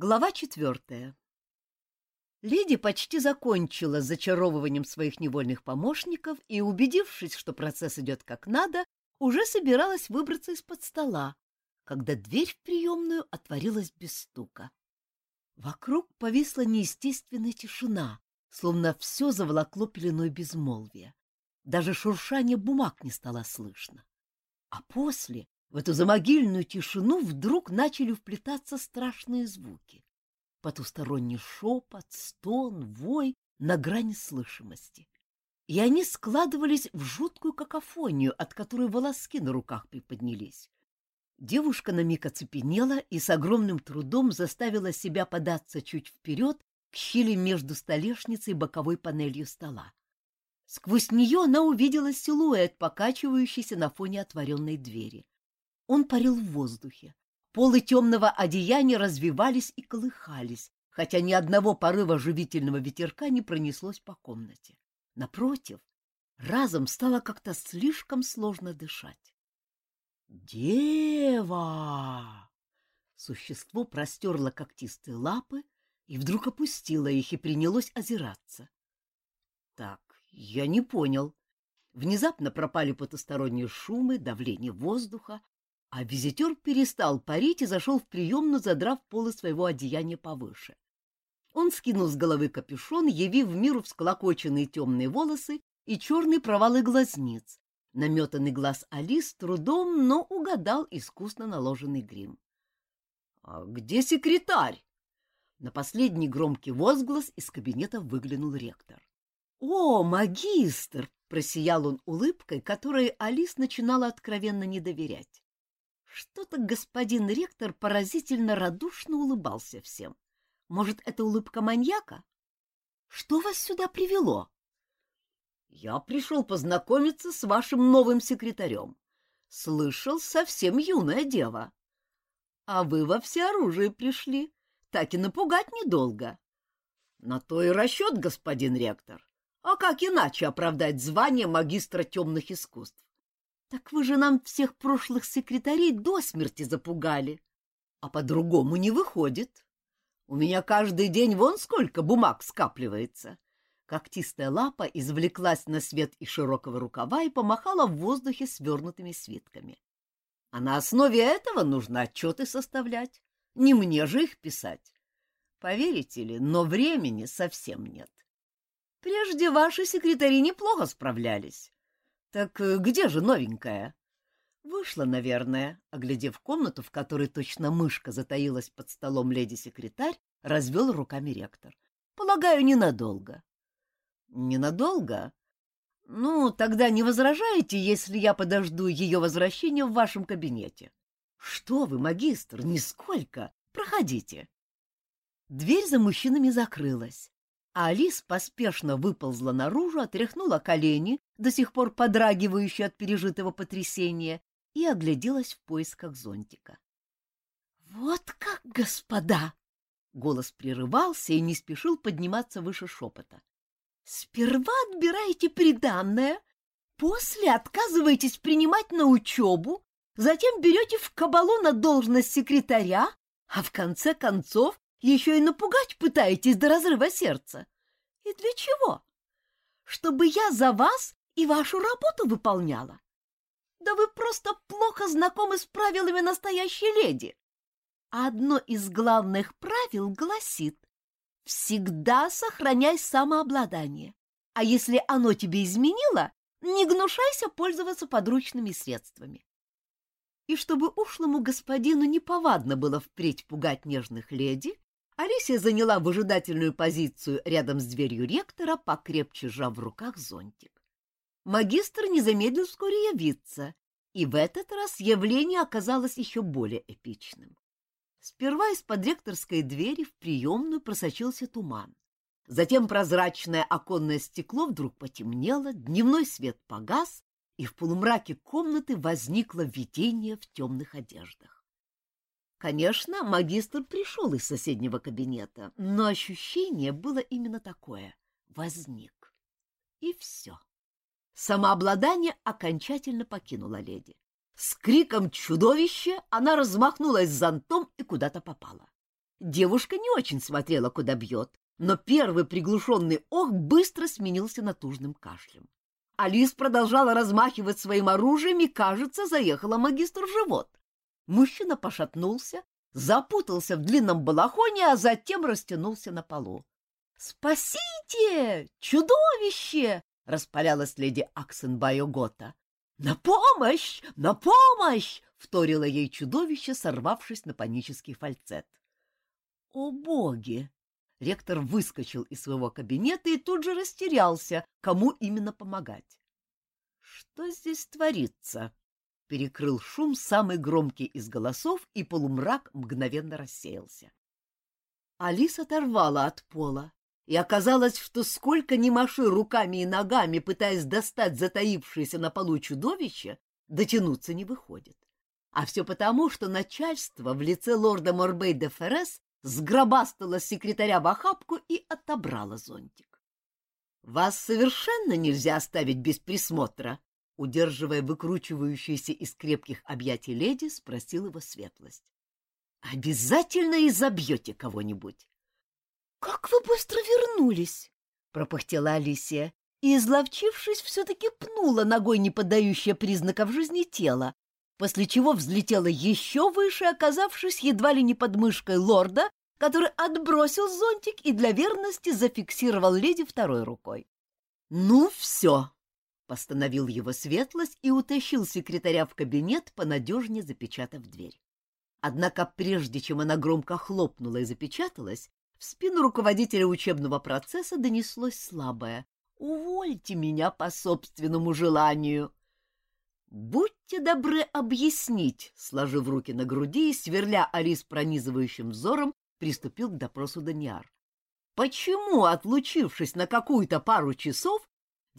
Глава четвертая. Леди почти закончила зачаровыванием своих невольных помощников и, убедившись, что процесс идет как надо, уже собиралась выбраться из-под стола, когда дверь в приемную отворилась без стука. Вокруг повисла неестественная тишина, словно все заволокло пеленой безмолвия. Даже шуршание бумаг не стало слышно. А после в эту замогильную тишину вдруг начали вплетаться страшные звуки. Потусторонний шепот, стон, вой на грани слышимости. И они складывались в жуткую какофонию, от которой волоски на руках приподнялись. Девушка на миг оцепенела и с огромным трудом заставила себя податься чуть вперед к щели между столешницей и боковой панелью стола. Сквозь нее она увидела силуэт, покачивающийся на фоне отворенной двери. Он парил в воздухе. Полы темного одеяния развивались и колыхались, хотя ни одного порыва живительного ветерка не пронеслось по комнате. Напротив, разом стало как-то слишком сложно дышать. «Дева!» Существо простерло когтистые лапы и вдруг опустило их и принялось озираться. «Так, я не понял». Внезапно пропали потусторонние шумы, давление воздуха, а визитер перестал парить и зашел в приемную, задрав полы своего одеяния повыше. Он скинул с головы капюшон, явив миру всклокоченные темные волосы и черные провалы глазниц. Наметанный глаз Алис трудом, но угадал искусно наложенный грим. — А где секретарь? На последний громкий возглас из кабинета выглянул ректор. — О, магистр! — просиял он улыбкой, которой Алис начинала откровенно не доверять. Что-то господин ректор поразительно радушно улыбался всем. Может, это улыбка маньяка? Что вас сюда привело? Я пришел познакомиться с вашим новым секретарем. Слышал, совсем юная дева. А вы во всеоружие пришли. Так и напугать недолго. На то и расчет, господин ректор. А как иначе оправдать звание магистра темных искусств? Так вы же нам всех прошлых секретарей до смерти запугали. А по-другому не выходит. У меня каждый день вон сколько бумаг скапливается. Когтистая лапа извлеклась на свет из широкого рукава и помахала в воздухе свернутыми свитками. А на основе этого нужно отчеты составлять. Не мне же их писать. Поверите ли, но времени совсем нет. Прежде ваши секретари неплохо справлялись. Так э, где же новенькая? Вышла, наверное, оглядев комнату, в которой точно мышка затаилась под столом леди-секретарь, развел руками ректор. Полагаю, ненадолго. Ненадолго? Ну, тогда не возражаете, если я подожду ее возвращения в вашем кабинете? Что вы, магистр, нисколько. Проходите. Дверь за мужчинами закрылась, а Алис поспешно выползла наружу, отряхнула колени, до сих пор подрагивающие от пережитого потрясения, и огляделась в поисках зонтика. — Вот как, господа! — голос прерывался и не спешил подниматься выше шепота. — Сперва отбираете приданное, после отказываетесь принимать на учебу, затем берете в кабалу на должность секретаря, а в конце концов еще и напугать пытаетесь до разрыва сердца. И для чего? Чтобы я за вас и вашу работу выполняла? Да вы просто плохо знакомы с правилами настоящей леди. Одно из главных правил гласит «Всегда сохраняй самообладание, а если оно тебе изменило, не гнушайся пользоваться подручными средствами». И чтобы ушлому господину неповадно было впредь пугать нежных леди, Алисия заняла выжидательную позицию рядом с дверью ректора, покрепче сжав в руках зонтик. Магистр не замедлил вскоре явиться, и в этот раз явление оказалось еще более эпичным. Сперва из-под ректорской двери в приемную просочился туман. Затем прозрачное оконное стекло вдруг потемнело, дневной свет погас, и в полумраке комнаты возникло видение в темных одеждах. Конечно, магистр пришел из соседнего кабинета, но ощущение было именно такое — возник. И все. Самообладание окончательно покинуло леди. С криком «Чудовище!» она размахнулась зонтом и куда-то попала. Девушка не очень смотрела, куда бьет, но первый приглушенный ох быстро сменился натужным кашлем. Алис продолжала размахивать своим оружием и, кажется, заехала магистру в живот. Мужчина пошатнулся, запутался в длинном балахоне, а затем растянулся на полу. «Спасите! Чудовище!» — распалялась леди Аксенбайо Гота. «На помощь! На помощь!» — вторило ей чудовище, сорвавшись на панический фальцет. «О боги!» Ректор выскочил из своего кабинета и тут же растерялся, кому именно помогать. «Что здесь творится?» — перекрыл шум самый громкий из голосов, и полумрак мгновенно рассеялся. Алиса оторвала от пола, и оказалось, что сколько ни маши руками и ногами, пытаясь достать затаившееся на полу чудовище, дотянуться не выходит. А все потому, что начальство в лице лорда Морбей де Феррес сгробастала секретаря в охапку и отобрала зонтик. — Вас совершенно нельзя оставить без присмотра, — удерживая выкручивающуюся из крепких объятий леди, спросил его светлость. — Обязательно изобьете кого-нибудь. — Как вы быстро вернулись! — пропыхтела Алисия и, изловчившись, все-таки пнула ногой не поддающее признаков жизни тело, после чего взлетела еще выше, оказавшись едва ли не под мышкой лорда, который отбросил зонтик и для верности зафиксировал леди второй рукой. «Ну все!» — постановил его светлость и утащил секретаря в кабинет, понадежнее запечатав дверь. Однако прежде чем она громко хлопнула и запечаталась, в спину руководителя учебного процесса донеслось слабое «Увольте меня по собственному желанию!» «Будьте добры объяснить», — сложив руки на груди и сверля Алис пронизывающим взором, приступил к допросу Даниар. «Почему, отлучившись на какую-то пару часов,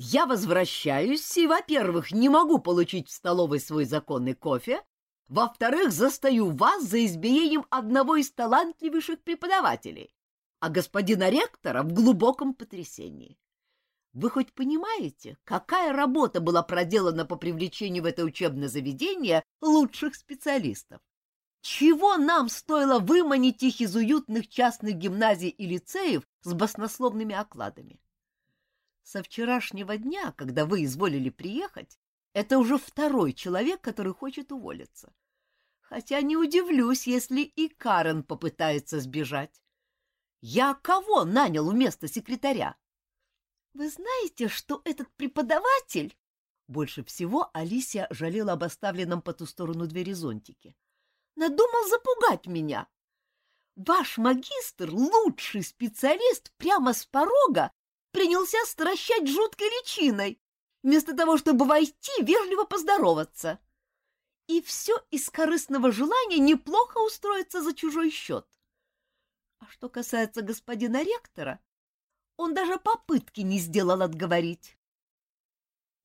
я возвращаюсь и, во-первых, не могу получить в столовой свой законный кофе, во-вторых, застаю вас за избиением одного из талантливейших преподавателей, а господина ректора в глубоком потрясении. Вы хоть понимаете, какая работа была проделана по привлечению в это учебное заведение лучших специалистов? Чего нам стоило выманить их из уютных частных гимназий и лицеев с баснословными окладами? Со вчерашнего дня, когда вы изволили приехать, это уже второй человек, который хочет уволиться. Хотя не удивлюсь, если и Карен попытается сбежать. Я кого нанял вместо секретаря? Вы знаете, что этот преподаватель... Больше всего Алисия жалела об оставленном по ту сторону двери зонтике. Надумал запугать меня. Ваш магистр, лучший специалист, прямо с порога принялся стращать жуткой личиной, вместо того, чтобы войти, вежливо поздороваться. И все из корыстного желания неплохо устроиться за чужой счет. А что касается господина ректора, он даже попытки не сделал отговорить.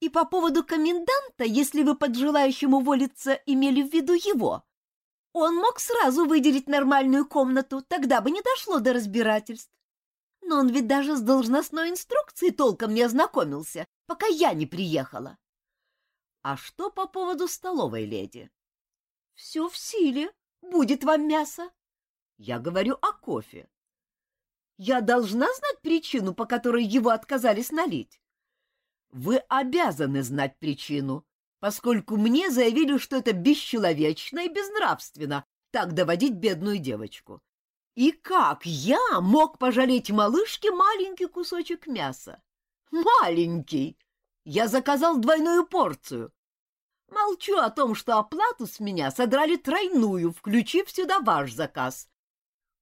И по поводу коменданта, если вы под желающим уволиться имели в виду его, он мог сразу выделить нормальную комнату, тогда бы не дошло до разбирательств. Но он ведь даже с должностной инструкцией толком не ознакомился, пока я не приехала. А что по поводу столовой, леди? Все в силе. Будет вам мясо. Я говорю о кофе. Я должна знать причину, по которой его отказались налить? Вы обязаны знать причину, поскольку мне заявили, что это бесчеловечно и безнравственно так доводить бедную девочку. И как я мог пожалеть малышке маленький кусочек мяса? Маленький! Я заказал двойную порцию. Молчу о том, что оплату с меня содрали тройную, включив сюда ваш заказ.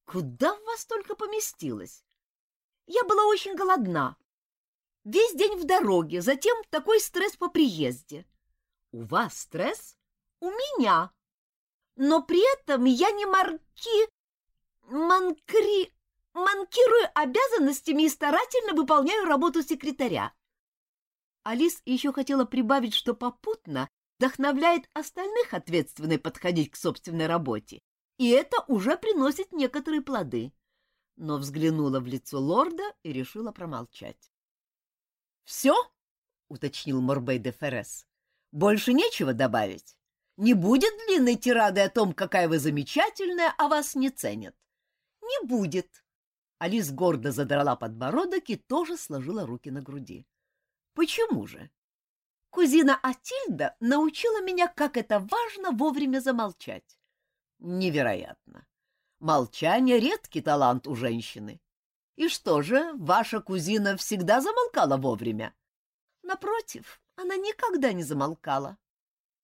Куда в вас только поместилось? Я была очень голодна. Весь день в дороге, затем такой стресс по приезде. У вас стресс? У меня. Но при этом я не марки... манкри... манкирую обязанностями и старательно выполняю работу секретаря. Алис еще хотела прибавить, что попутно вдохновляет остальных ответственно подходить к собственной работе и это уже приносит некоторые плоды. Но взглянула в лицо лорда и решила промолчать. — Все? — уточнил Морбей де Феррес. — Больше нечего добавить? Не будет длинной тирады о том, какая вы замечательная, а вас не ценят? — не будет. Алис гордо задрала подбородок и тоже сложила руки на груди. Почему же? Кузина Атильда научила меня, как это важно вовремя замолчать. Невероятно. Молчание — редкий талант у женщины. И что же, ваша кузина всегда замолкала вовремя? Напротив, она никогда не замолкала.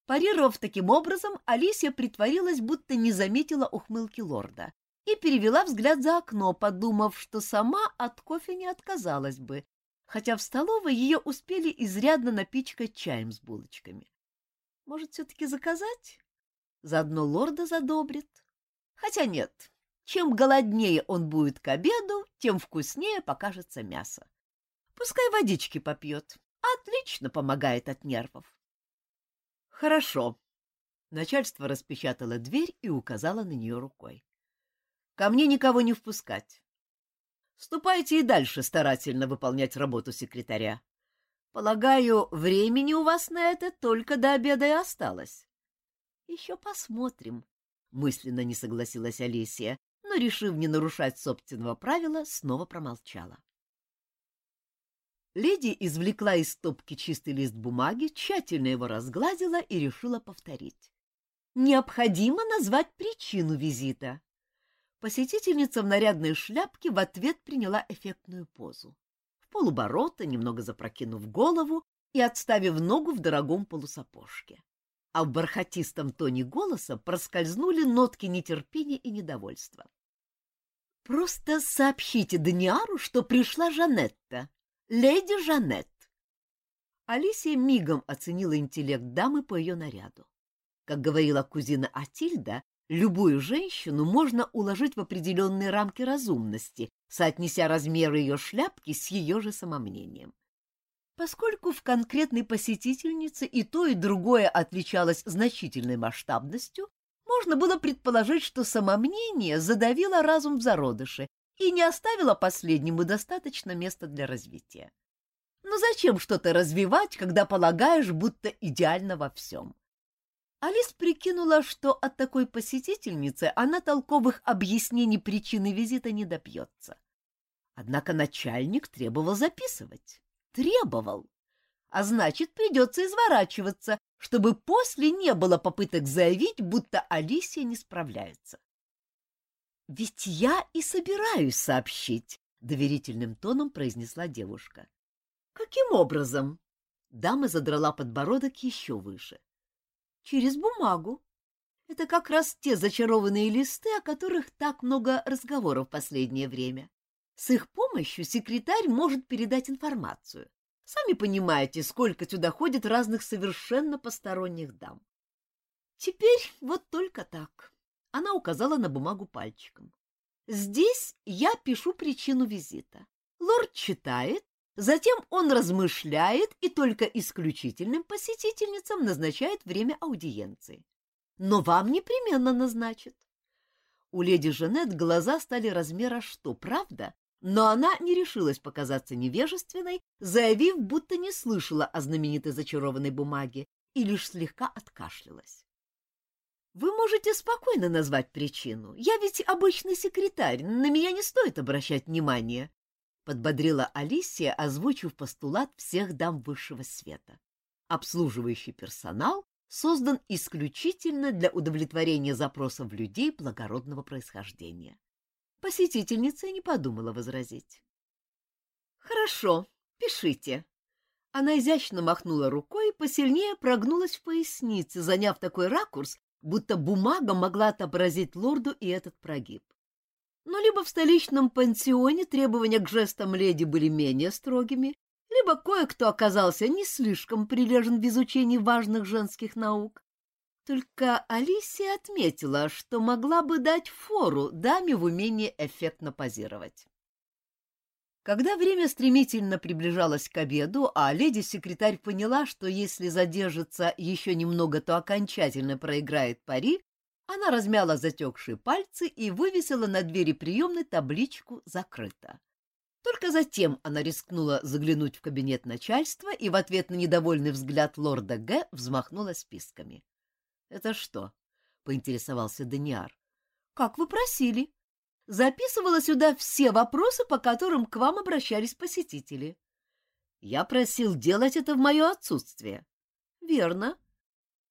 Парировав таким образом, Алисия притворилась, будто не заметила ухмылки лорда и перевела взгляд за окно, подумав, что сама от кофе не отказалась бы, хотя в столовой ее успели изрядно напичкать чаем с булочками. Может, все-таки заказать? Заодно лорда задобрит. Хотя нет, чем голоднее он будет к обеду, тем вкуснее покажется мясо. Пускай водички попьет. Отлично помогает от нервов. Хорошо. Начальство распечатало дверь и указало на нее рукой. Ко мне никого не впускать. Ступайте и дальше старательно выполнять работу секретаря. Полагаю, времени у вас на это только до обеда и осталось. Еще посмотрим, мысленно не согласилась Алисия, но, решив не нарушать собственного правила, снова промолчала. Леди извлекла из стопки чистый лист бумаги, тщательно его разгладила и решила повторить. Необходимо назвать причину визита. Посетительница в нарядной шляпке в ответ приняла эффектную позу. В полуборота, немного запрокинув голову и отставив ногу в дорогом полусапожке. А в бархатистом тоне голоса проскользнули нотки нетерпения и недовольства. «Просто сообщите Даниару, что пришла Жанетта», Леди Жанет. Алисия мигом оценила интеллект дамы по ее наряду. Как говорила кузина Атильда, любую женщину можно уложить в определенные рамки разумности, соотнеся размеры ее шляпки с ее же самомнением. Поскольку в конкретной посетительнице и то, и другое отличалось значительной масштабностью, можно было предположить, что самомнение задавило разум в зародыше и не оставила последнему достаточно места для развития. Но зачем что-то развивать, когда полагаешь, будто идеально во всем? Алис прикинула, что от такой посетительницы она толковых объяснений причины визита не добьется. Однако начальник требовал записывать. Требовал. А значит, придется изворачиваться, чтобы после не было попыток заявить, будто Алисия не справляется. Ведь я и собираюсь сообщить, доверительным тоном произнесла девушка. Каким образом? Дама задрала подбородок еще выше. Через бумагу. Это как раз те зачарованные листы, о которых так много разговоров в последнее время. С их помощью секретарь может передать информацию. Сами понимаете, сколько сюда ходит разных совершенно посторонних дам. Теперь вот только так. Она указала на бумагу пальчиком. Здесь я пишу причину визита. Лорд читает, затем он размышляет и только исключительным посетительницам назначает время аудиенции. Но вам непременно назначит. У леди Жанет глаза стали размера что, правда? Но она не решилась показаться невежественной, заявив, будто не слышала о знаменитой зачарованной бумаге и лишь слегка откашлялась. Вы можете спокойно назвать причину. Я ведь обычный секретарь, на меня не стоит обращать внимания, — подбодрила Алисия, озвучив постулат всех дам высшего света. Обслуживающий персонал создан исключительно для удовлетворения запросов людей благородного происхождения. Посетительница не подумала возразить. «Хорошо, пишите». Она изящно махнула рукой и посильнее прогнулась в пояснице, заняв такой ракурс, будто бумага могла отобразить лорду и этот прогиб. Но либо в столичном пансионе требования к жестам леди были менее строгими, либо кое-кто оказался не слишком прилежен в изучении важных женских наук. Только Алисия отметила, что могла бы дать фору даме в умении эффектно позировать. Когда время стремительно приближалось к обеду, а леди-секретарь поняла, что если задержится еще немного, то окончательно проиграет пари, она размяла затекшие пальцы и вывесила на двери приемной табличку «Закрыто». Только затем она рискнула заглянуть в кабинет начальства и в ответ на недовольный взгляд лорда Г. взмахнула списками. — Это что? — поинтересовался Даниар. — Как вы просили. записывала сюда все вопросы, по которым к вам обращались посетители. Я просил делать это в мое отсутствие. Верно.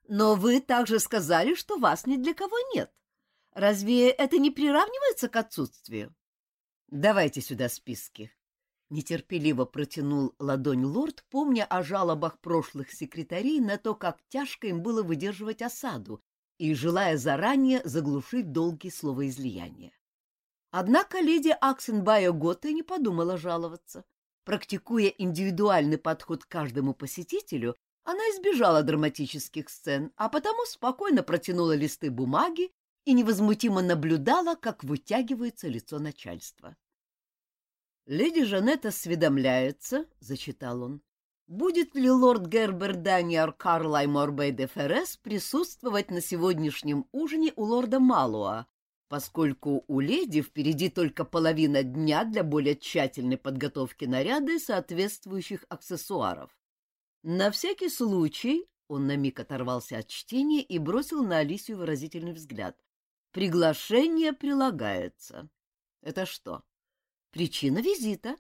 Но вы также сказали, что вас ни для кого нет. Разве это не приравнивается к отсутствию? Давайте сюда списки. Нетерпеливо протянул ладонь лорд, помня о жалобах прошлых секретарей на то, как тяжко им было выдерживать осаду, и желая заранее заглушить долгие словоизлияния. Однако леди Аксенбайо Готте не подумала жаловаться. Практикуя индивидуальный подход к каждому посетителю, она избежала драматических сцен, а потому спокойно протянула листы бумаги и невозмутимо наблюдала, как вытягивается лицо начальства. «Леди Жанетта осведомляется», — зачитал он, — «будет ли лорд Гербер Даниар Карлай Морбей де Феррес присутствовать на сегодняшнем ужине у лорда Малуа, поскольку у леди впереди только половина дня для более тщательной подготовки наряда и соответствующих аксессуаров. На всякий случай он на миг оторвался от чтения и бросил на Алисию выразительный взгляд. Приглашение прилагается. Это что? Причина визита.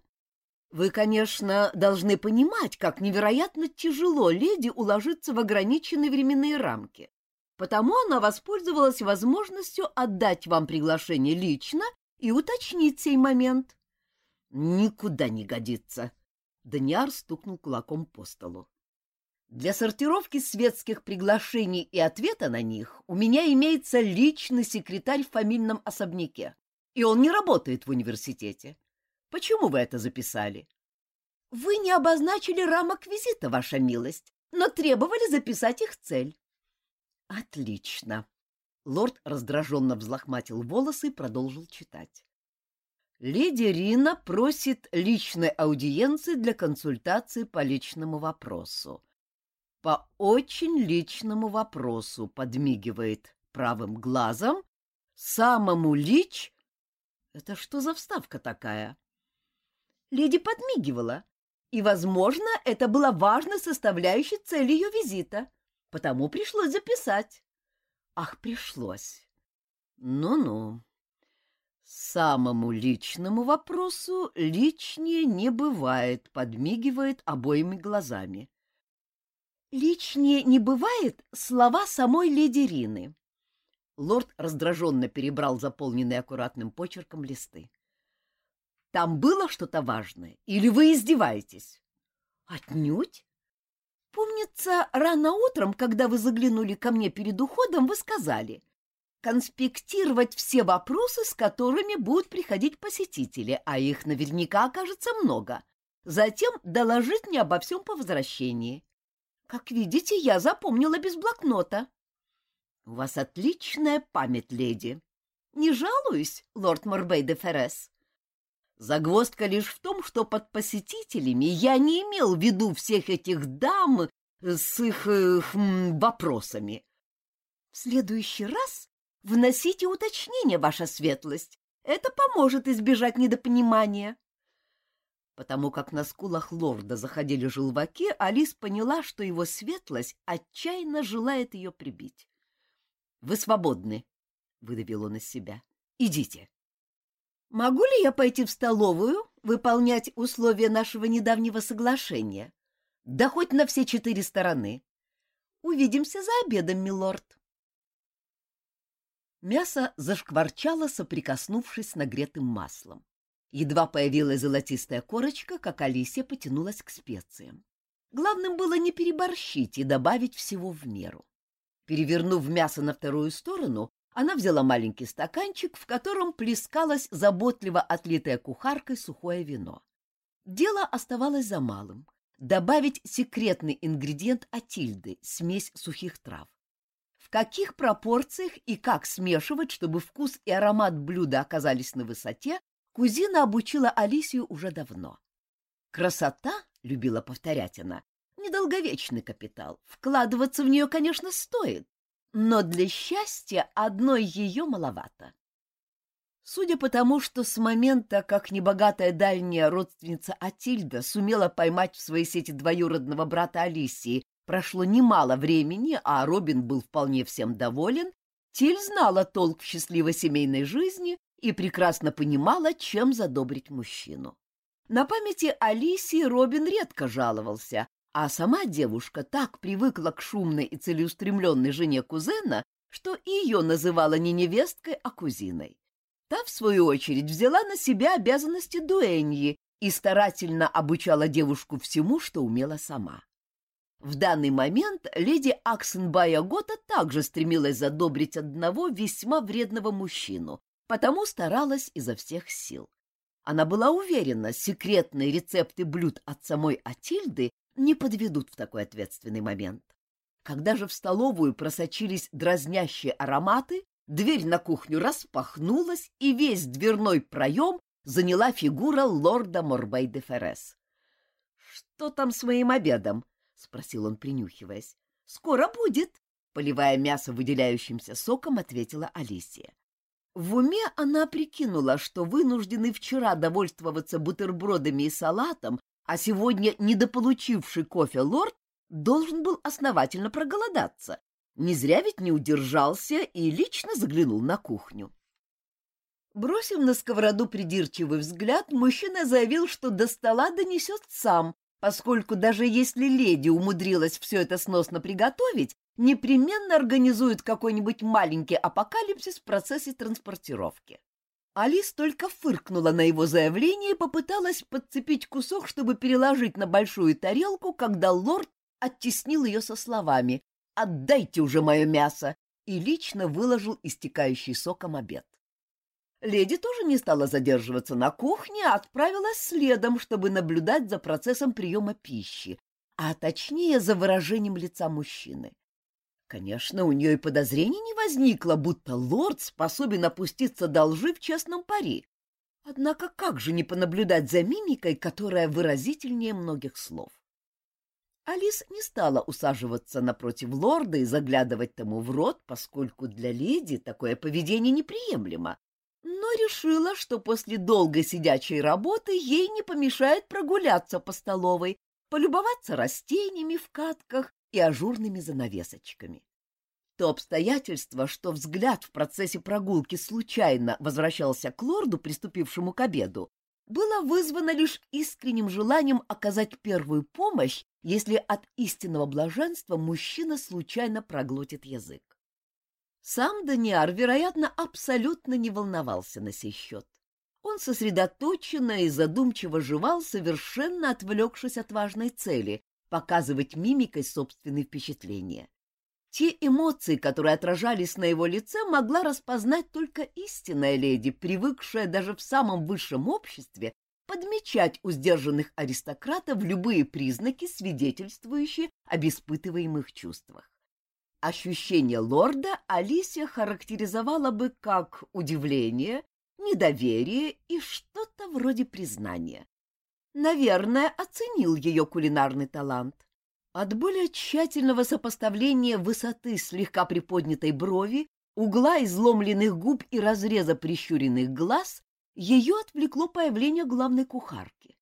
Вы, конечно, должны понимать, как невероятно тяжело леди уложиться в ограниченные временные рамки. Потому она воспользовалась возможностью отдать вам приглашение лично и уточнить сей момент. Никуда не годится. Даниар стукнул кулаком по столу. Для сортировки светских приглашений и ответа на них у меня имеется личный секретарь в фамильном особняке, и он не работает в университете. Почему вы это записали? — Вы не обозначили рамок визита, ваша милость, но требовали записать их цель. — Отлично. Лорд раздраженно взлохматил волосы и продолжил читать. Леди Рина просит личной аудиенции для консультации по личному вопросу по очень личному вопросу подмигивает правым глазом, самому лич... Это что за вставка такая? Леди подмигивала, и, возможно, это была важной составляющей цели ее визита, потому пришлось записать. Ах, пришлось. Ну-ну. Самому личному вопросу личнее не бывает, подмигивает обоими глазами. Личнее не бывает слова самой леди Рины. Лорд раздраженно перебрал заполненные аккуратным почерком листы. Там было что-то важное? Или вы издеваетесь? Отнюдь. Помнится, рано утром, когда вы заглянули ко мне перед уходом, вы сказали конспектировать все вопросы, с которыми будут приходить посетители, а их наверняка окажется много. Затем доложить мне обо всем по возвращении. Как видите, я запомнила без блокнота. — У вас отличная память, леди. Не жалуюсь, лорд Морбей де Феррес. Загвоздка лишь в том, что под посетителями я не имел в виду всех этих дам с их хм, вопросами. В следующий раз вносите уточнение, ваша светлость. Это поможет избежать недопонимания. Потому как на скулах лорда заходили желваки, Алис поняла, что его светлость отчаянно желает ее прибить. — Вы свободны, — выдавил он из себя. — Идите. — Могу ли я пойти в столовую, выполнять условия нашего недавнего соглашения? Да хоть на все четыре стороны. Увидимся за обедом, милорд. Мясо зашкварчало, соприкоснувшись с нагретым маслом. Едва появилась золотистая корочка, как Алисия потянулась к специям. Главным было не переборщить и добавить всего в меру. Перевернув мясо на вторую сторону, она взяла маленький стаканчик, в котором плескалось заботливо отлитое кухаркой сухое вино. Дело оставалось за малым — добавить секретный ингредиент Атильды — смесь сухих трав. В каких пропорциях и как смешивать, чтобы вкус и аромат блюда оказались на высоте, Кузина обучила Алисию уже давно. Красота, любила повторять она, недолговечный капитал. Вкладываться в нее, конечно, стоит, но для счастья одной ее маловато. Судя по тому, что с момента, как небогатая дальняя родственница Атильда сумела поймать в своей сети двоюродного брата Алисии, прошло немало времени, а Робин был вполне всем доволен, Тиль знала толк в счастливой семейной жизни и прекрасно понимала, чем задобрить мужчину. На памяти Алисии Робин редко жаловался, а сама девушка так привыкла к шумной и целеустремленной жене кузена, что ее называла не невесткой, а кузиной. Та, в свою очередь, взяла на себя обязанности дуэньи и старательно обучала девушку всему, что умела сама. В данный момент леди Аксенбая Гота также стремилась задобрить одного весьма вредного мужчину, потому старалась изо всех сил. Она была уверена, секретные рецепты блюд от самой Атильды не подведут в такой ответственный момент. Когда же в столовую просочились дразнящие ароматы, дверь на кухню распахнулась, и весь дверной проем заняла фигура лорда Морбей де Феррес. — Что там с моим обедом? — спросил он, принюхиваясь. — Скоро будет, — поливая мясо выделяющимся соком, ответила Алисия. В уме она прикинула, что вынужденный вчера довольствоваться бутербродами и салатом, а сегодня недополучивший кофе лорд должен был основательно проголодаться. Не зря ведь не удержался и лично заглянул на кухню. Бросив на сковороду придирчивый взгляд, мужчина заявил, что до стола донесет сам, поскольку даже если леди умудрилась все это сносно приготовить, непременно организует какой-нибудь маленький апокалипсис в процессе транспортировки. Алис только фыркнула на его заявление и попыталась подцепить кусок, чтобы переложить на большую тарелку, когда лорд оттеснил ее со словами «Отдайте уже мое мясо!» и лично выложил истекающий соком обед. Леди тоже не стала задерживаться на кухне, а отправилась следом, чтобы наблюдать за процессом приема пищи, а точнее за выражением лица мужчины. Конечно, у нее и подозрений не возникло, будто лорд способен опуститься до лжи в честном пари. Однако как же не понаблюдать за мимикой, которая выразительнее многих слов? Алис не стала усаживаться напротив лорда и заглядывать тому в рот, поскольку для леди такое поведение неприемлемо, но решила, что после долгой сидячей работы ей не помешает прогуляться по столовой, полюбоваться растениями в катках и ажурными занавесочками. То обстоятельство, что взгляд в процессе прогулки случайно возвращался к лорду, приступившему к обеду, было вызвано лишь искренним желанием оказать первую помощь, если от истинного блаженства мужчина случайно проглотит язык. Сам Даниар, вероятно, абсолютно не волновался на сей счет. Он сосредоточенно и задумчиво жевал, совершенно отвлекшись от важной цели — показывать мимикой собственные впечатления. Те эмоции, которые отражались на его лице, могла распознать только истинная леди, привыкшая даже в самом высшем обществе подмечать у сдержанных аристократов любые признаки, свидетельствующие об испытываемых чувствах. Ощущение лорда Алисия характеризовала бы как удивление, недоверие и что-то вроде признания. Наверное, оценил ее кулинарный талант. От более тщательного сопоставления высоты слегка приподнятой брови, угла изломленных губ и разреза прищуренных глаз ее отвлекло появление главной кухарки.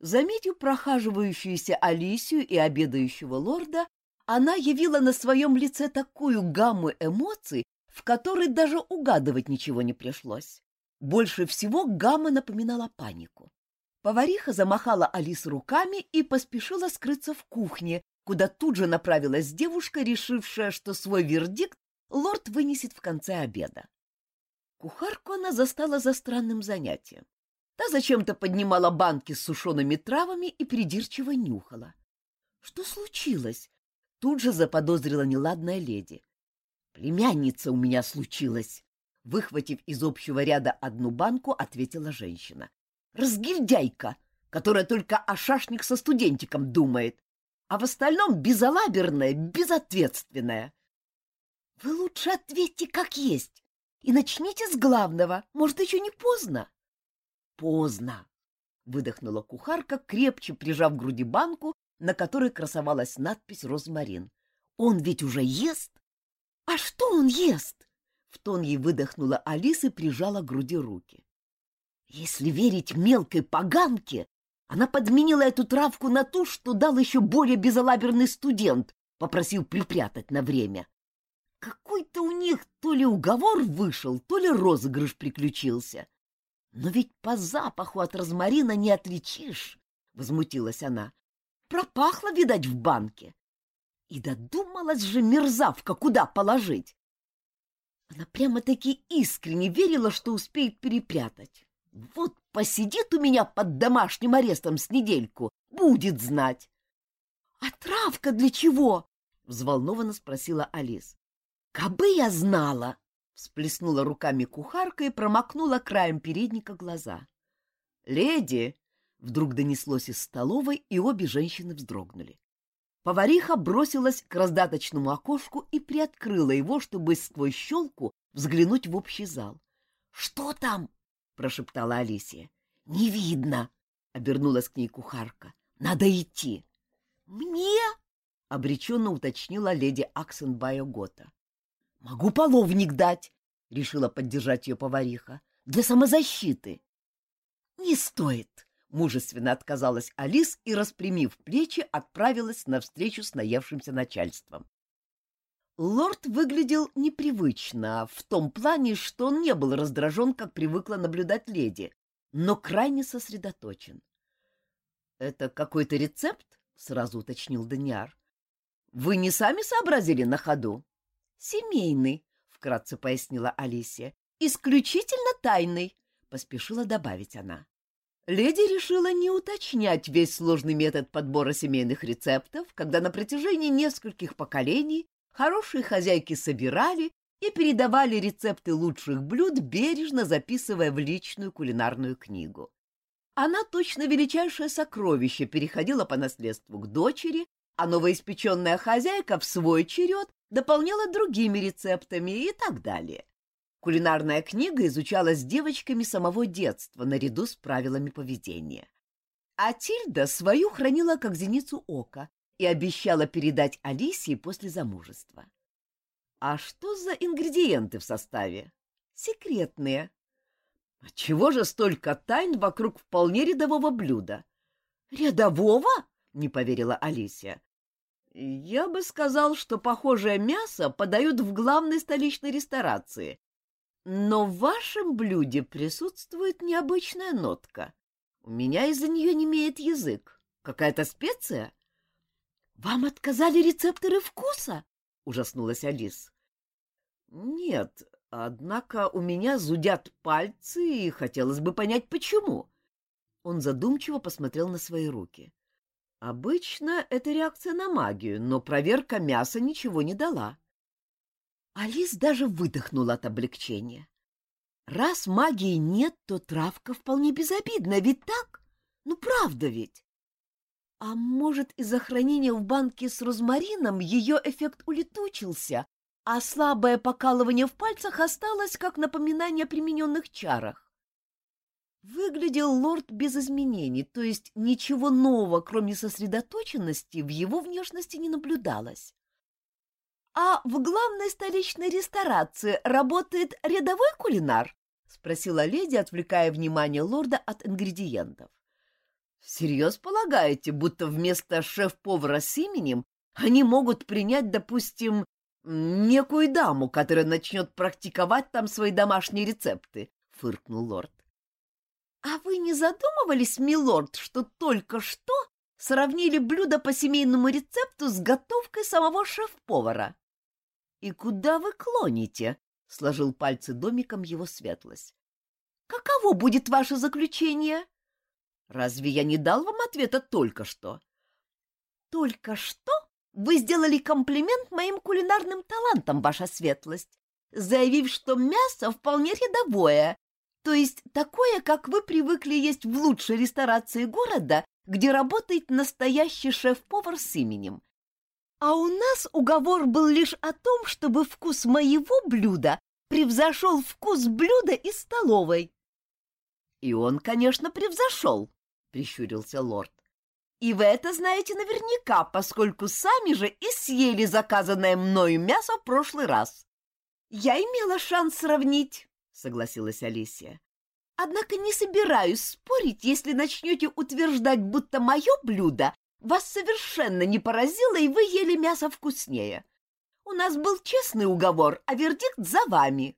Заметив прохаживающуюся Алисию и обедающего лорда, она явила на своем лице такую гамму эмоций, в которой даже угадывать ничего не пришлось. Больше всего гамма напоминала панику. Повариха замахала Алис руками и поспешила скрыться в кухне, куда тут же направилась девушка, решившая, что свой вердикт лорд вынесет в конце обеда. Кухарку она застала за странным занятием. Та зачем-то поднимала банки с сушеными травами и придирчиво нюхала. Что случилось? Тут же заподозрила неладная леди. Племянница у меня случилась. Выхватив из общего ряда одну банку, ответила женщина. Разгильдяйка, которая только о шашник со студентиком думает а в остальном безалаберная, безответственная. — Вы лучше ответьте как есть и начните с главного, может, еще не поздно? — Поздно, — выдохнула кухарка, крепче прижав к груди банку, на которой красовалась надпись «Розмарин». — Он ведь уже ест? — А что он ест? — в тон ей выдохнула Алиса и прижала к груди руки. — Если верить мелкой поганке, она подменила эту травку на ту, что дал еще более безалаберный студент, попросил припрятать на время. Какой-то у них то ли уговор вышел, то ли розыгрыш приключился. Но ведь по запаху от розмарина не отличишь, — возмутилась она. Пропахло, видать, в банке. И додумалась же мерзавка, куда положить. Она прямо-таки искренне верила, что успеет перепрятать. Вот посидит у меня под домашним арестом с недельку, будет знать. — А травка для чего? — взволнованно спросила Алис. — Кабы я знала! — всплеснула руками кухарка и промокнула краем передника глаза. — Леди! — вдруг донеслось из столовой, и обе женщины вздрогнули. Повариха бросилась к раздаточному окошку и приоткрыла его, чтобы сквозь щелку взглянуть в общий зал. — Что там? — прошептала Алисия. — Не видно, — обернулась к ней кухарка. — Надо идти. — Мне? — обреченно уточнила леди Аксенбайо Гота. — Могу половник дать, — решила поддержать ее повариха, — для самозащиты. — Не стоит, Мужественно отказалась Алис и, распрямив плечи, отправилась навстречу с наевшимся начальством. Лорд выглядел непривычно, в том плане, что он не был раздражен, как привыкла наблюдать леди, но крайне сосредоточен. — Это какой-то рецепт? — сразу уточнил Даниар. — Вы не сами сообразили на ходу? — Семейный, — вкратце пояснила Алисия. — Исключительно тайный, — поспешила добавить она. Леди решила не уточнять весь сложный метод подбора семейных рецептов, когда на протяжении нескольких поколений хорошие хозяйки собирали и передавали рецепты лучших блюд, бережно записывая в личную кулинарную книгу. Она точно величайшее сокровище переходила по наследству к дочери, а новоиспеченная хозяйка в свой черед дополняла другими рецептами и так далее. Кулинарная книга изучалась девочками самого детства наряду с правилами поведения. А Тильда свою хранила как зеницу ока и обещала передать Алисии после замужества. А что за ингредиенты в составе? Секретные. Чего же столько тайн вокруг вполне рядового блюда? Рядового? Не поверила Алисия. Я бы сказал, что похожее мясо подают в главной столичной ресторации, но в вашем блюде присутствует необычная нотка. У меня из-за нее не имеет язык. Какая-то специя? — Вам отказали рецепторы вкуса? — ужаснулась Алис. — Нет, однако у меня зудят пальцы, и хотелось бы понять, почему. Он задумчиво посмотрел на свои руки. Обычно это реакция на магию, но проверка мяса ничего не дала. — Алис даже выдохнула от облегчения. Раз магии нет, то травка вполне безобидна, ведь так? Ну, правда ведь? А может, из-за хранения в банке с розмарином ее эффект улетучился, а слабое покалывание в пальцах осталось как напоминание о примененных чарах? Выглядел лорд без изменений, то есть ничего нового, кроме сосредоточенности, в его внешности не наблюдалось. — А в главной столичной ресторации работает рядовой кулинар? — спросила леди, отвлекая внимание лорда от ингредиентов. — Всерьез полагаете, будто вместо шеф-повара с именем они могут принять, допустим, некую даму, которая начнет практиковать там свои домашние рецепты? — фыркнул лорд. — А вы не задумывались, милорд, что только что сравнили блюдо по семейному рецепту с готовкой самого шеф-повара? «И куда вы клоните?» — сложил пальцы домиком его светлость. «Каково будет ваше заключение?» «Разве я не дал вам ответа только что?» «Только что вы сделали комплимент моим кулинарным талантам, ваша светлость, заявив, что мясо вполне рядовое, то есть такое, как вы привыкли есть в лучшей ресторации города, где работает настоящий шеф-повар с именем. А у нас уговор был лишь о том, чтобы вкус моего блюда превзошел вкус блюда из столовой. — И он, конечно, превзошел, — прищурился лорд. — И вы это знаете наверняка, поскольку сами же и съели заказанное мною мясо в прошлый раз. — Я имела шанс сравнить, — согласилась Алисия. Однако не собираюсь спорить, если начнете утверждать, будто мое блюдо вас совершенно не поразило, и вы ели мясо вкуснее. У нас был честный уговор, а вердикт за вами.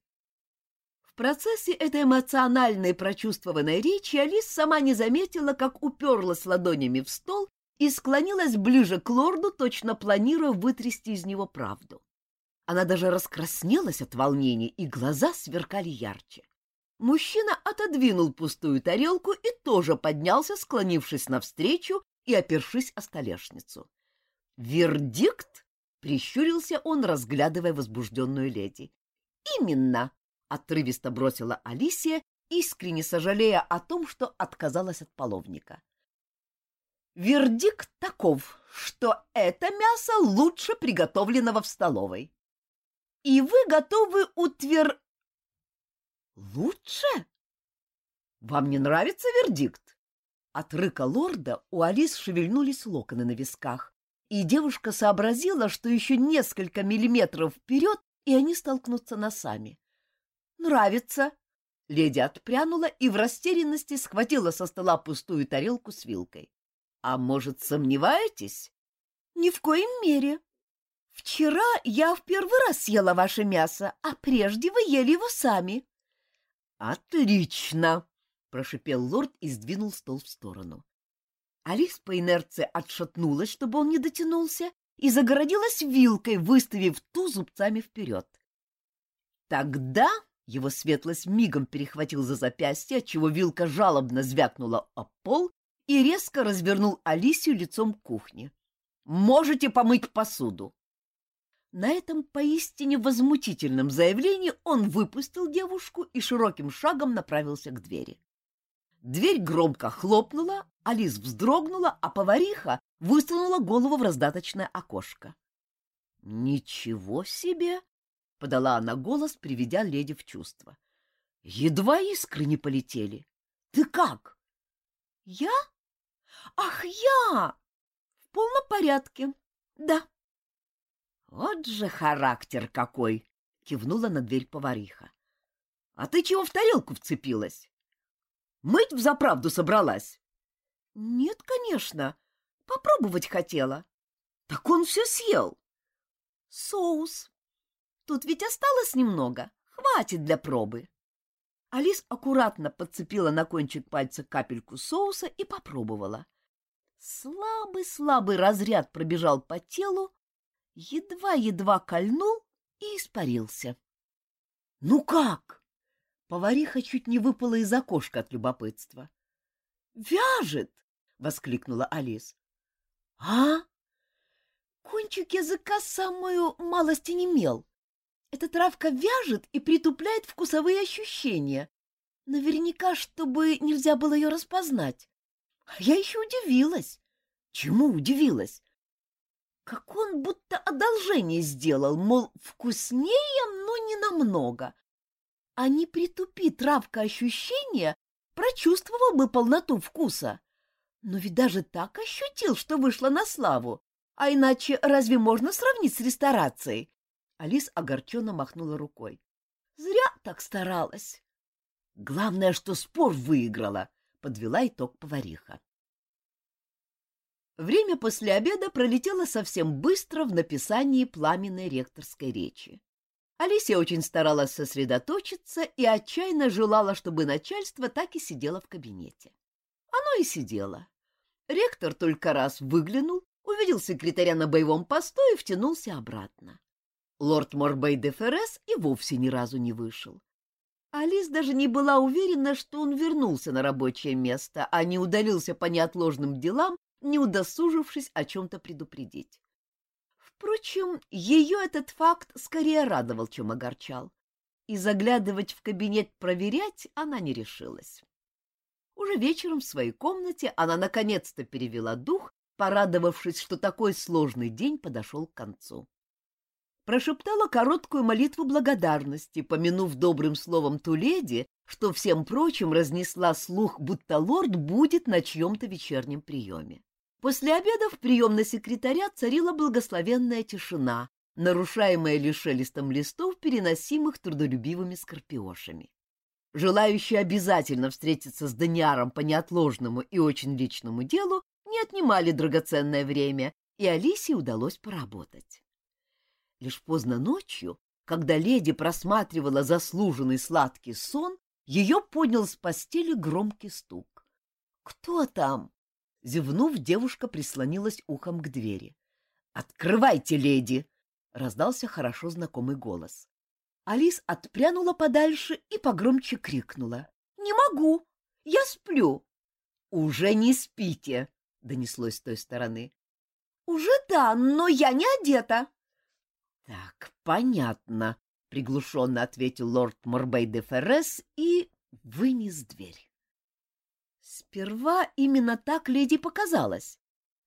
В процессе этой эмоциональной прочувствованной речи Алис сама не заметила, как уперлась ладонями в стол и склонилась ближе к лорду, точно планируя вытрясти из него правду. Она даже раскраснелась от волнения, и глаза сверкали ярче. Мужчина отодвинул пустую тарелку и тоже поднялся, склонившись навстречу и опершись о столешницу. «Вердикт?» — прищурился он, разглядывая возбужденную леди. «Именно!» — отрывисто бросила Алисия, искренне сожалея о том, что отказалась от половника. «Вердикт таков, что это мясо лучше приготовленного в столовой. И вы готовы утвер...» «Лучше? Вам не нравится вердикт?» От рыка лорда у Алис шевельнулись локоны на висках, и девушка сообразила, что еще несколько миллиметров вперед, и они столкнутся носами. «Нравится!» Леди отпрянула и в растерянности схватила со стола пустую тарелку с вилкой. «А может, сомневаетесь?» «Ни в коем мере. Вчера я в первый раз съела ваше мясо, а прежде вы ели его сами». «Отлично!» — прошипел лорд и сдвинул стол в сторону. Алис по инерции отшатнулась, чтобы он не дотянулся, и загородилась вилкой, выставив ту зубцами вперед. Тогда его светлость мигом перехватил за запястье, отчего вилка жалобно звякнула об пол и резко развернул Алисию лицом к кухне. «Можете помыть посуду!» На этом поистине возмутительном заявлении он выпустил девушку и широким шагом направился к двери. Дверь громко хлопнула, Алис вздрогнула, а повариха высунула голову в раздаточное окошко. «Ничего себе!» — подала она голос, приведя леди в чувство. «Едва искры не полетели. Ты как?» «Я? Ах, я! В полном порядке. Да». «Вот же характер какой!» — кивнула на дверь повариха. «А ты чего в тарелку вцепилась? Мыть взаправду собралась?» «Нет, конечно. Попробовать хотела». «Так он все съел». «Соус. Тут ведь осталось немного. Хватит для пробы». Алис аккуратно подцепила на кончик пальца капельку соуса и попробовала. Слабый-слабый разряд пробежал по телу, едва-едва кольнул и испарился. — Ну как? Повариха чуть не выпала из окошка от любопытства. — Вяжет! — воскликнула Алис. — А? Кончик языка самую малость и немел. Эта травка вяжет и притупляет вкусовые ощущения. Наверняка, чтобы нельзя было ее распознать. Я еще удивилась. Чему удивилась? Как он будто одолжение сделал, мол, вкуснее, но не намного. А не притупи травка ощущения, прочувствовал бы полноту вкуса. Но ведь даже так ощутил, что вышло на славу. А иначе разве можно сравнить с ресторацией? Алис огорченно махнула рукой. Зря так старалась. Главное, что спор выиграла, подвела итог повариха. Время после обеда пролетело совсем быстро в написании пламенной ректорской речи. Алисия очень старалась сосредоточиться и отчаянно желала, чтобы начальство так и сидело в кабинете. Оно и сидело. Ректор только раз выглянул, увидел секретаря на боевом посту и втянулся обратно. Лорд Морбей де Феррес и вовсе ни разу не вышел. Алис даже не была уверена, что он вернулся на рабочее место, а не удалился по неотложным делам не удосужившись о чем-то предупредить. Впрочем, ее этот факт скорее радовал, чем огорчал, и заглядывать в кабинет проверять она не решилась. Уже вечером в своей комнате она наконец-то перевела дух, порадовавшись, что такой сложный день подошел к концу. Прошептала короткую молитву благодарности, помянув добрым словом ту леди, что всем прочим разнесла слух, будто лорд будет на чьем-то вечернем приеме. После обеда в приемной секретаря царила благословенная тишина, нарушаемая лишь шелестом листов, переносимых трудолюбивыми скорпиошами. Желающие обязательно встретиться с Даниаром по неотложному и очень личному делу не отнимали драгоценное время, и Алисе удалось поработать. Лишь поздно ночью, когда леди просматривала заслуженный сладкий сон, ее поднял с постели громкий стук. «Кто там?» Зевнув, девушка прислонилась ухом к двери. «Открывайте, леди!» — раздался хорошо знакомый голос. Алис отпрянула подальше и погромче крикнула. «Не могу! Я сплю!» «Уже не спите!» — донеслось с той стороны. «Уже да, но я не одета!» «Так, понятно», — приглушенно ответил лорд Морбей де Феррес и вынес дверь. Сперва именно так леди показалось.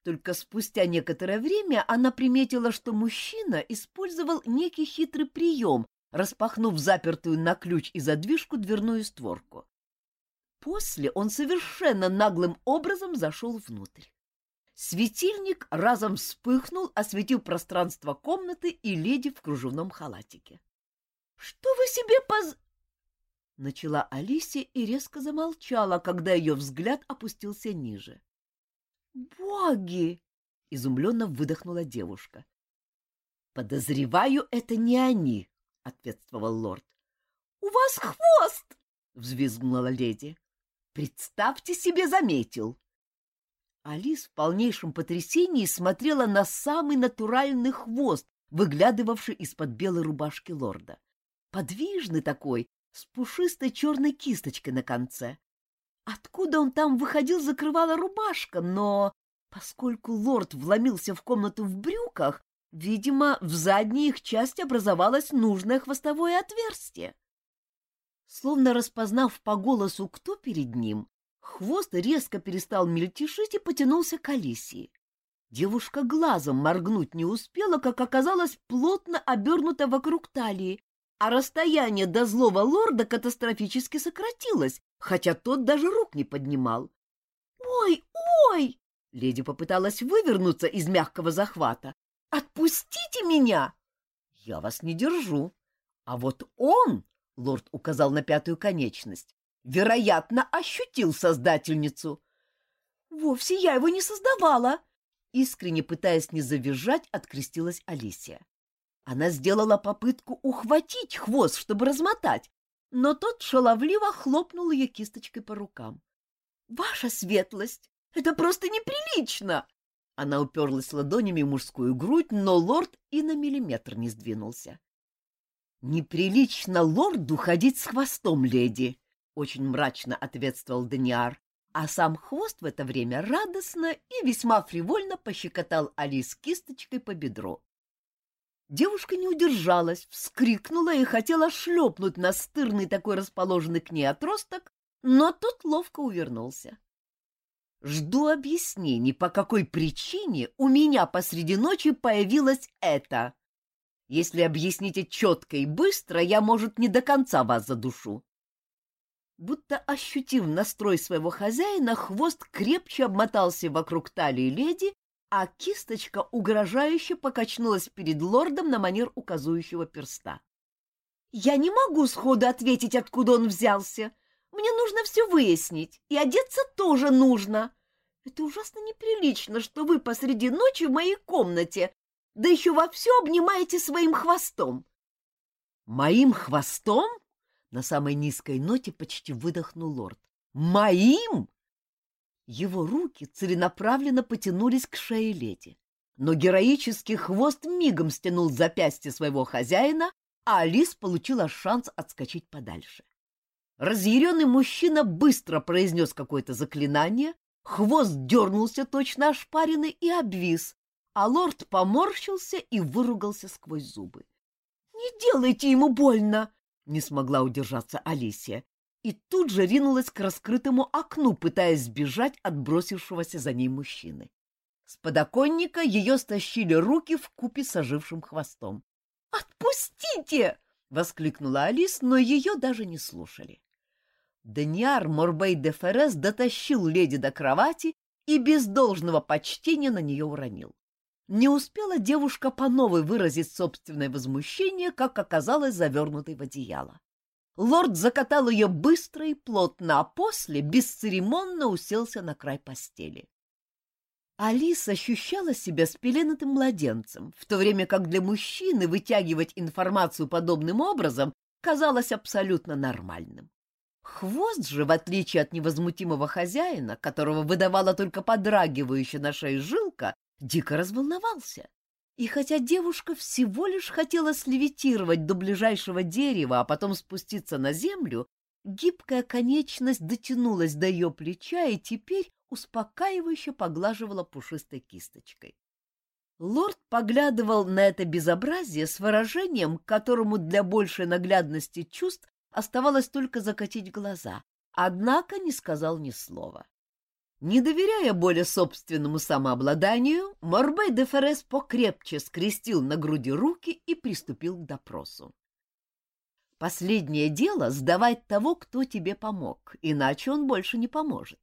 Только спустя некоторое время она приметила, что мужчина использовал некий хитрый прием, распахнув запертую на ключ и задвижку дверную створку. После он совершенно наглым образом зашел внутрь. Светильник разом вспыхнул, осветив пространство комнаты и леди в кружевном халатике. — Что вы себе поз... Начала Алисия и резко замолчала, когда ее взгляд опустился ниже. «Боги!» — изумленно выдохнула девушка. «Подозреваю, это не они», — ответствовал лорд. «У вас хвост!» — взвизгнула леди. «Представьте себе, заметил!» Алис в полнейшем потрясении смотрела на самый натуральный хвост, выглядывавший из-под белой рубашки лорда. Подвижный такой, с пушистой черной кисточкой на конце. Откуда он там выходил, закрывала рубашка, но, поскольку лорд вломился в комнату в брюках, видимо, в задней их части образовалось нужное хвостовое отверстие. Словно распознав по голосу, кто перед ним, Хвост резко перестал мельтешить и потянулся к Алисии. Девушка глазом моргнуть не успела, как оказалось плотно обернута вокруг талии, а расстояние до злого лорда катастрофически сократилось, хотя тот даже рук не поднимал. «Ой, ой!» — леди попыталась вывернуться из мягкого захвата. «Отпустите меня!» «Я вас не держу. А вот он...» — лорд указал на пятую конечность вероятно, ощутил создательницу. Вовсе я его не создавала. Искренне пытаясь не завизжать, открестилась Алисия. Она сделала попытку ухватить хвост, чтобы размотать, но тот шаловливо хлопнул ее кисточкой по рукам. — Ваша светлость! Это просто неприлично! Она уперлась ладонями в мужскую грудь, но лорд и на миллиметр не сдвинулся. — Неприлично лорду ходить с хвостом, леди! Очень мрачно ответствовал Даниар, а сам хвост в это время радостно и весьма фривольно пощекотал Алис кисточкой по бедру. Девушка не удержалась, вскрикнула и хотела шлепнуть настырный такой расположенный к ней отросток, но тот ловко увернулся. Жду объяснений, по какой причине у меня посреди ночи появилось это. Если объясните четко и быстро, я, может, не до конца вас задушу. Будто ощутив настрой своего хозяина, хвост крепче обмотался вокруг талии леди, а кисточка угрожающе покачнулась перед лордом на манер указующего перста. «Я не могу сходу ответить, откуда он взялся. Мне нужно все выяснить, и одеться тоже нужно. Это ужасно неприлично, что вы посреди ночи в моей комнате, да еще во все обнимаете своим хвостом». «Моим хвостом?» На самой низкой ноте почти выдохнул лорд. «Моим?» Его руки целенаправленно потянулись к шее леди, но героический хвост мигом стянул запястье своего хозяина, а Алис получила шанс отскочить подальше. Разъяренный мужчина быстро произнес какое-то заклинание, хвост дернулся точно ошпаренный и обвис, а лорд поморщился и выругался сквозь зубы. — Не делайте ему больно! Не смогла удержаться Алисия и тут же ринулась к раскрытому окну, пытаясь сбежать от бросившегося за ней мужчины. С подоконника ее стащили руки в купе с ожившим хвостом. «Отпустите!» — воскликнула Алис, но ее даже не слушали. Даниар Морбей де Феррес дотащил леди до кровати и без должного почтения на нее уронил. Не успела девушка по новой выразить собственное возмущение, как оказалась завернутой в одеяло. Лорд закатал ее быстро и плотно, а после бесцеремонно уселся на край постели. Алиса ощущала себя спеленатым младенцем, в то время как для мужчины вытягивать информацию подобным образом казалось абсолютно нормальным. Хвост же, в отличие от невозмутимого хозяина, которого выдавала только подрагивающая на шее жилка, дико разволновался. И хотя девушка всего лишь хотела слевитировать до ближайшего дерева, а потом спуститься на землю, гибкая конечность дотянулась до ее плеча и теперь успокаивающе поглаживала пушистой кисточкой. Лорд поглядывал на это безобразие с выражением, которому для большей наглядности чувств оставалось только закатить глаза, однако не сказал ни слова. Не доверяя более собственному самообладанию, Морбей де Феррес покрепче скрестил на груди руки и приступил к допросу. Последнее дело — сдавать того, кто тебе помог, иначе он больше не поможет.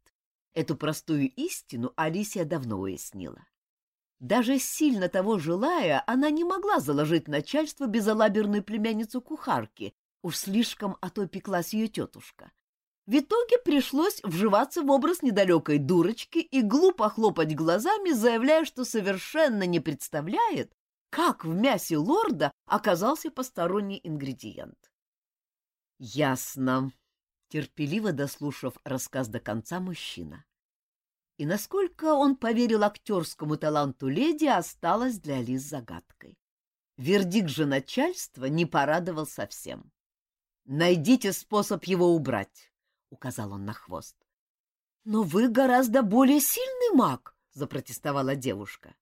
Эту простую истину Алисия давно уяснила. Даже сильно того желая, она не могла заложить начальство безалаберную племянницу кухарки, уж слишком а то пеклась ее тетушка. В итоге пришлось вживаться в образ недалекой дурочки и глупо хлопать глазами, заявляя, что совершенно не представляет, как в мясе лорда оказался посторонний ингредиент. «Ясно», терпеливо дослушав рассказ до конца мужчина. И насколько он поверил актерскому таланту леди, осталось для Алис загадкой. Вердикт же начальства не порадовал совсем. «Найдите способ его убрать», — указал он на хвост. «Но вы гораздо более сильный маг», — запротестовала девушка.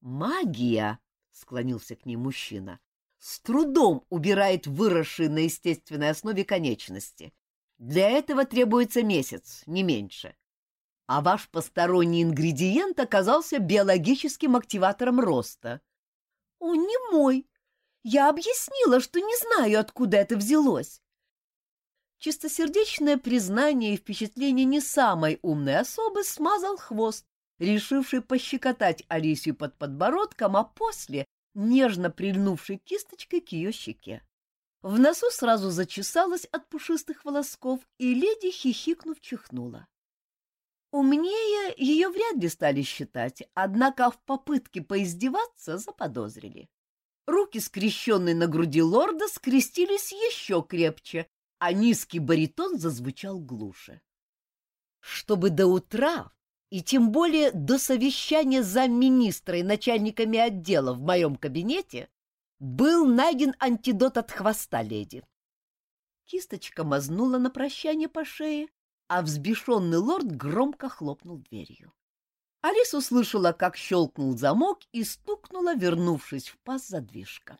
«Магия», — склонился к ней мужчина, — «с трудом убирает выросшие на естественной основе конечности. Для этого требуется месяц, не меньше. А ваш посторонний ингредиент оказался биологическим активатором роста. О, не мой! Я объяснила, что не знаю, откуда это взялось. Чистосердечное признание и впечатление не самой умной особы смазал хвост, решивший пощекотать Алисию под подбородком, а после нежно прильнувший кисточкой к ее щеке. В носу сразу зачесалась от пушистых волосков, и леди, хихикнув, чихнула. Умнее ее вряд ли стали считать, однако в попытке поиздеваться заподозрили. Руки, скрещенные на груди лорда, скрестились еще крепче, а низкий баритон зазвучал глуше. Чтобы до утра и тем более до совещания замминистра и начальниками отдела в моем кабинете был найден антидот от хвоста леди. Кисточка мазнула на прощание по шее, а взбешенный лорд громко хлопнул дверью. Алиса услышала, как щелкнул замок и стукнула, вернувшись в паз задвижка.